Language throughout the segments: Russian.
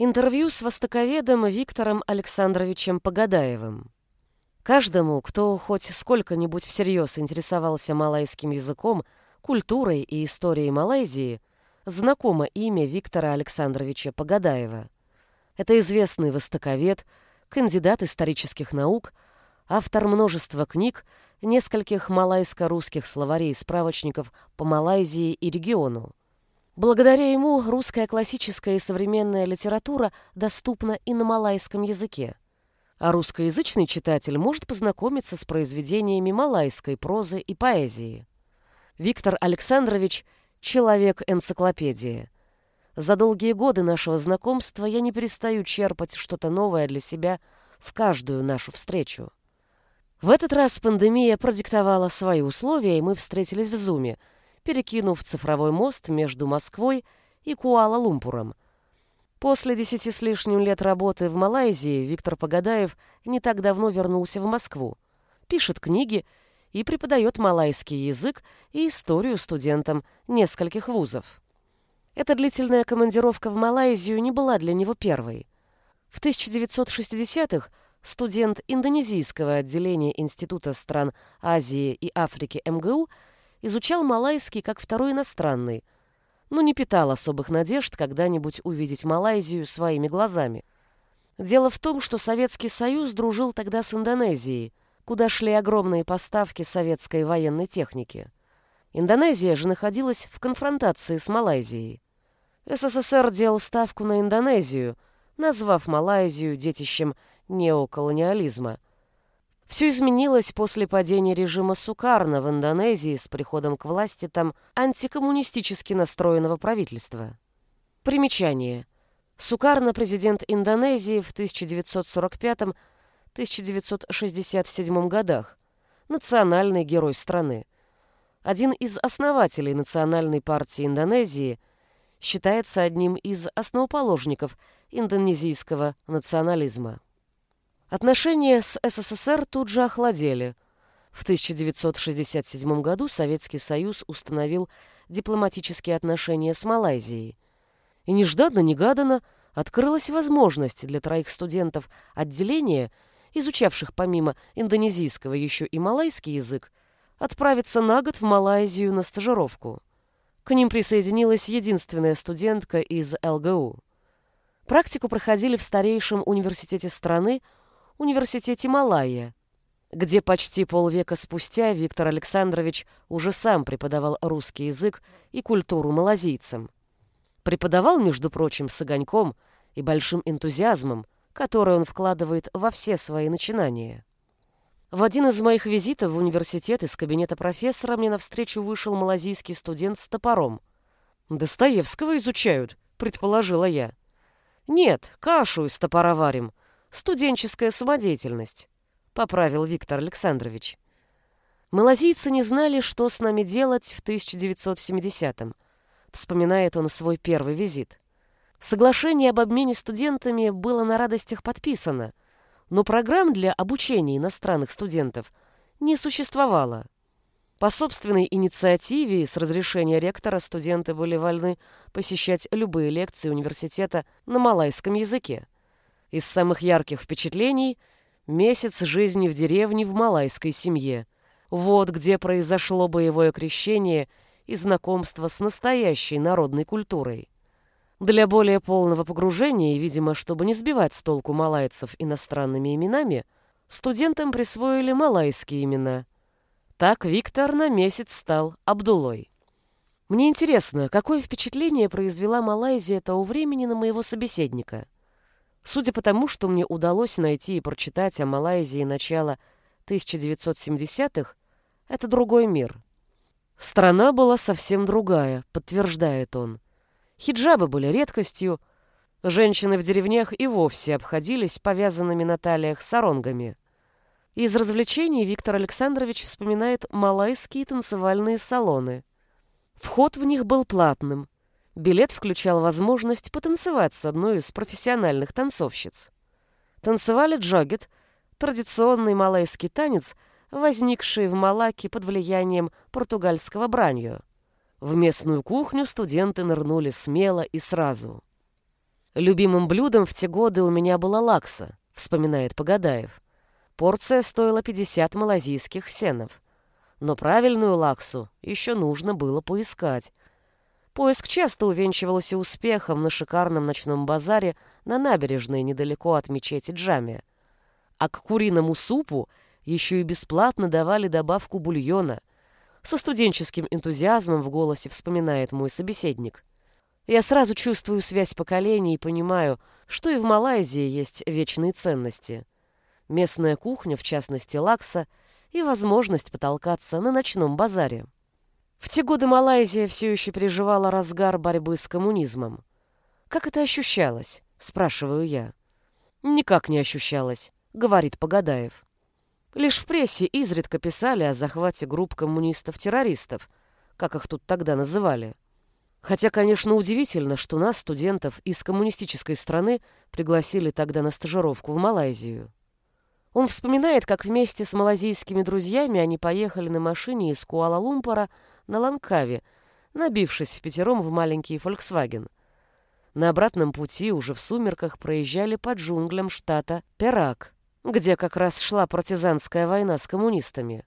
Интервью с востоковедом Виктором Александровичем Погадаевым. Каждому, кто хоть сколько-нибудь всерьез интересовался малайским языком, культурой и историей Малайзии, знакомо имя Виктора Александровича Погадаева. Это известный востоковед, кандидат исторических наук, автор множества книг, нескольких малайско-русских словарей и справочников по Малайзии и региону. Благодаря ему русская классическая и современная литература доступна и на малайском языке. А русскоязычный читатель может познакомиться с произведениями малайской прозы и поэзии. Виктор Александрович – человек-энциклопедия. За долгие годы нашего знакомства я не перестаю черпать что-то новое для себя в каждую нашу встречу. В этот раз пандемия продиктовала свои условия, и мы встретились в Зуме – перекинув цифровой мост между Москвой и Куала-Лумпуром. После десяти с лишним лет работы в Малайзии Виктор Погадаев не так давно вернулся в Москву, пишет книги и преподает малайский язык и историю студентам нескольких вузов. Эта длительная командировка в Малайзию не была для него первой. В 1960-х студент индонезийского отделения Института стран Азии и Африки МГУ – изучал малайский как второй иностранный, но не питал особых надежд когда-нибудь увидеть Малайзию своими глазами. Дело в том, что Советский Союз дружил тогда с Индонезией, куда шли огромные поставки советской военной техники. Индонезия же находилась в конфронтации с Малайзией. СССР делал ставку на Индонезию, назвав Малайзию детищем неоколониализма – все изменилось после падения режима Сукарна в Индонезии с приходом к власти там антикоммунистически настроенного правительства. Примечание. Сукарна – президент Индонезии в 1945-1967 годах, национальный герой страны. Один из основателей Национальной партии Индонезии считается одним из основоположников индонезийского национализма. Отношения с СССР тут же охладели. В 1967 году Советский Союз установил дипломатические отношения с Малайзией. И нежданно-негаданно открылась возможность для троих студентов отделения, изучавших помимо индонезийского еще и малайский язык, отправиться на год в Малайзию на стажировку. К ним присоединилась единственная студентка из ЛГУ. Практику проходили в старейшем университете страны – университете Малайя, где почти полвека спустя Виктор Александрович уже сам преподавал русский язык и культуру малазийцам. Преподавал, между прочим, с огоньком и большим энтузиазмом, который он вкладывает во все свои начинания. В один из моих визитов в университет из кабинета профессора мне навстречу вышел малазийский студент с топором. «Достоевского изучают», — предположила я. «Нет, кашу из топора варим», студенческая самодеятельность», — поправил Виктор Александрович. Малазийцы не знали, что с нами делать в 1970-м, вспоминает он свой первый визит. Соглашение об обмене студентами было на радостях подписано, но программ для обучения иностранных студентов не существовало. По собственной инициативе с разрешения ректора студенты были вольны посещать любые лекции университета на малайском языке. Из самых ярких впечатлений – месяц жизни в деревне в малайской семье. Вот где произошло боевое крещение и знакомство с настоящей народной культурой. Для более полного погружения и, видимо, чтобы не сбивать с толку малайцев иностранными именами, студентам присвоили малайские имена. Так Виктор на месяц стал Абдулой. Мне интересно, какое впечатление произвела Малайзия того времени на моего собеседника – Судя по тому, что мне удалось найти и прочитать о Малайзии начала 1970-х, это другой мир. Страна была совсем другая, подтверждает он. Хиджабы были редкостью, женщины в деревнях и вовсе обходились повязанными на талиях саронгами. Из развлечений Виктор Александрович вспоминает малайские танцевальные салоны. Вход в них был платным – Билет включал возможность потанцевать с одной из профессиональных танцовщиц. Танцевали джогет, традиционный малайский танец, возникший в Малаке под влиянием португальского бранью. В местную кухню студенты нырнули смело и сразу. Любимым блюдом в те годы у меня была лакса, вспоминает Погадаев. Порция стоила 50 малазийских сенов. Но правильную лаксу еще нужно было поискать. Поиск часто увенчивался успехом на шикарном ночном базаре на набережной недалеко от мечети Джамия. А к куриному супу еще и бесплатно давали добавку бульона. Со студенческим энтузиазмом в голосе вспоминает мой собеседник. Я сразу чувствую связь поколений и понимаю, что и в Малайзии есть вечные ценности. Местная кухня, в частности лакса, и возможность потолкаться на ночном базаре. В те годы Малайзия все еще переживала разгар борьбы с коммунизмом. «Как это ощущалось?» — спрашиваю я. «Никак не ощущалось», — говорит Погадаев. Лишь в прессе изредка писали о захвате групп коммунистов-террористов, как их тут тогда называли. Хотя, конечно, удивительно, что нас, студентов из коммунистической страны, пригласили тогда на стажировку в Малайзию. Он вспоминает, как вместе с малазийскими друзьями они поехали на машине из Куала-Лумпора на Ланкаве, набившись в пятером в маленький «Фольксваген». На обратном пути уже в сумерках проезжали по джунглям штата Перак, где как раз шла партизанская война с коммунистами.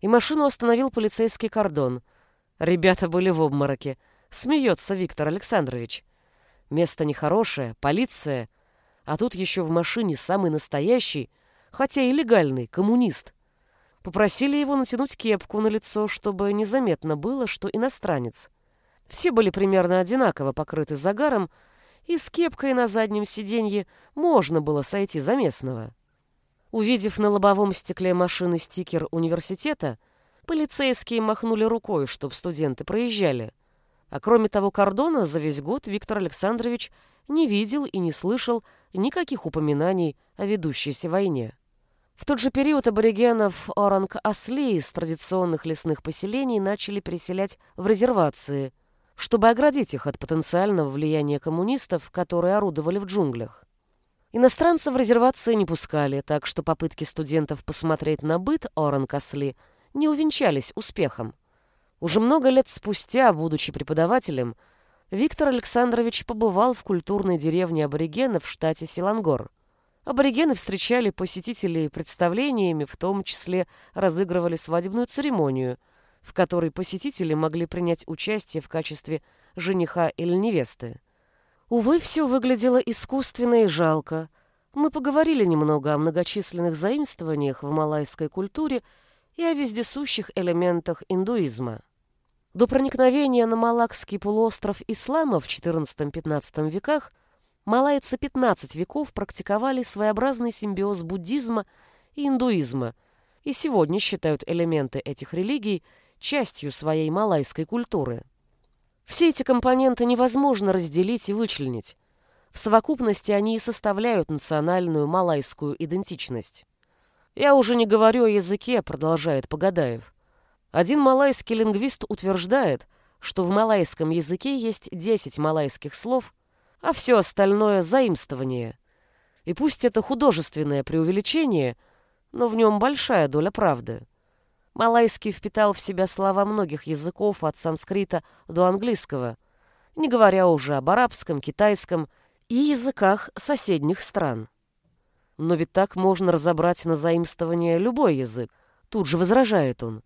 И машину остановил полицейский кордон. Ребята были в обмороке. Смеется Виктор Александрович. Место нехорошее, полиция. А тут еще в машине самый настоящий, хотя и легальный, коммунист. Попросили его натянуть кепку на лицо, чтобы незаметно было, что иностранец. Все были примерно одинаково покрыты загаром, и с кепкой на заднем сиденье можно было сойти за местного. Увидев на лобовом стекле машины стикер университета, полицейские махнули рукой, чтобы студенты проезжали. А кроме того кордона за весь год Виктор Александрович не видел и не слышал никаких упоминаний о ведущейся войне. В тот же период аборигенов Оранг-Асли из традиционных лесных поселений начали переселять в резервации, чтобы оградить их от потенциального влияния коммунистов, которые орудовали в джунглях. Иностранцев в резервации не пускали, так что попытки студентов посмотреть на быт Оранг-Асли не увенчались успехом. Уже много лет спустя, будучи преподавателем, Виктор Александрович побывал в культурной деревне аборигенов в штате Силангор – Аборигены встречали посетителей представлениями, в том числе разыгрывали свадебную церемонию, в которой посетители могли принять участие в качестве жениха или невесты. Увы, все выглядело искусственно и жалко. Мы поговорили немного о многочисленных заимствованиях в малайской культуре и о вездесущих элементах индуизма. До проникновения на Малакский полуостров ислама в XIV-XV веках малайцы 15 веков практиковали своеобразный симбиоз буддизма и индуизма и сегодня считают элементы этих религий частью своей малайской культуры. Все эти компоненты невозможно разделить и вычленить. В совокупности они и составляют национальную малайскую идентичность. «Я уже не говорю о языке», — продолжает Погадаев. Один малайский лингвист утверждает, что в малайском языке есть 10 малайских слов, а все остальное — заимствование. И пусть это художественное преувеличение, но в нем большая доля правды. Малайский впитал в себя слова многих языков от санскрита до английского, не говоря уже об арабском, китайском и языках соседних стран. Но ведь так можно разобрать на заимствование любой язык, тут же возражает он.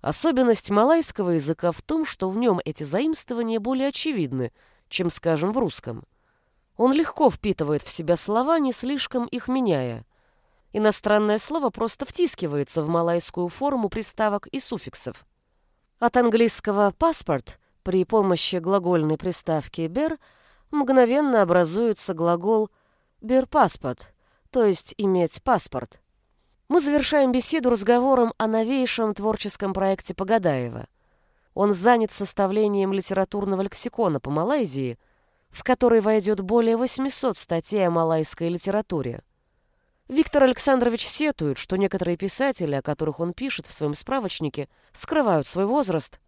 Особенность малайского языка в том, что в нем эти заимствования более очевидны, чем, скажем, в русском. Он легко впитывает в себя слова, не слишком их меняя. Иностранное слово просто втискивается в малайскую форму приставок и суффиксов. От английского «паспорт» при помощи глагольной приставки «бер» мгновенно образуется глагол «бер паспорт», то есть «иметь паспорт». Мы завершаем беседу разговором о новейшем творческом проекте Погадаева. Он занят составлением литературного лексикона по Малайзии – в который войдет более 800 статей о малайской литературе. Виктор Александрович сетует, что некоторые писатели, о которых он пишет в своем справочнике, скрывают свой возраст,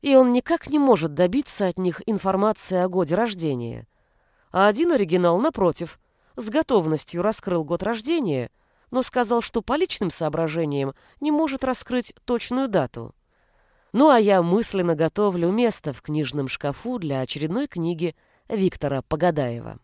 и он никак не может добиться от них информации о годе рождения. А один оригинал, напротив, с готовностью раскрыл год рождения, но сказал, что по личным соображениям не может раскрыть точную дату. Ну а я мысленно готовлю место в книжном шкафу для очередной книги Виктора Погадаева.